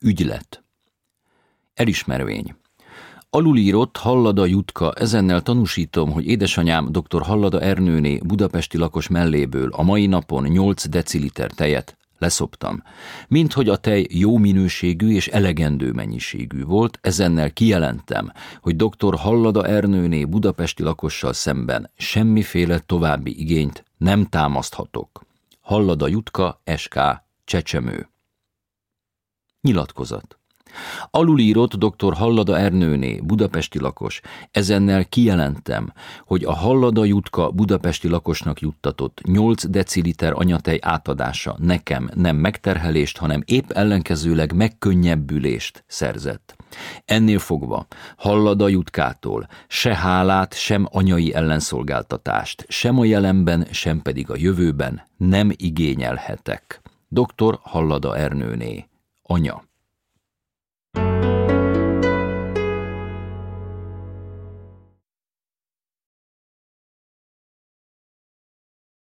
Ügylet. Elismervény. Alulírott Hallada Jutka, ezennel tanúsítom, hogy édesanyám dr. Hallada Ernőné budapesti lakos melléből a mai napon 8 deciliter tejet leszoptam. Mint hogy a tej jó minőségű és elegendő mennyiségű volt, ezennel kijelentem, hogy dr. Hallada Ernőné budapesti lakossal szemben semmiféle további igényt nem támaszthatok. Hallada Jutka, SK, Csecsemő. Nyilatkozat. Alulírott dr. Hallada Ernőné, budapesti lakos, ezennel kijelentem, hogy a Hallada Jutka budapesti lakosnak juttatott 8 deciliter anyatej átadása nekem nem megterhelést, hanem épp ellenkezőleg megkönnyebbülést szerzett. Ennél fogva Hallada Jutkától se hálát, sem anyai ellenszolgáltatást, sem a jelenben, sem pedig a jövőben nem igényelhetek. Dr. Hallada Ernőné, o no.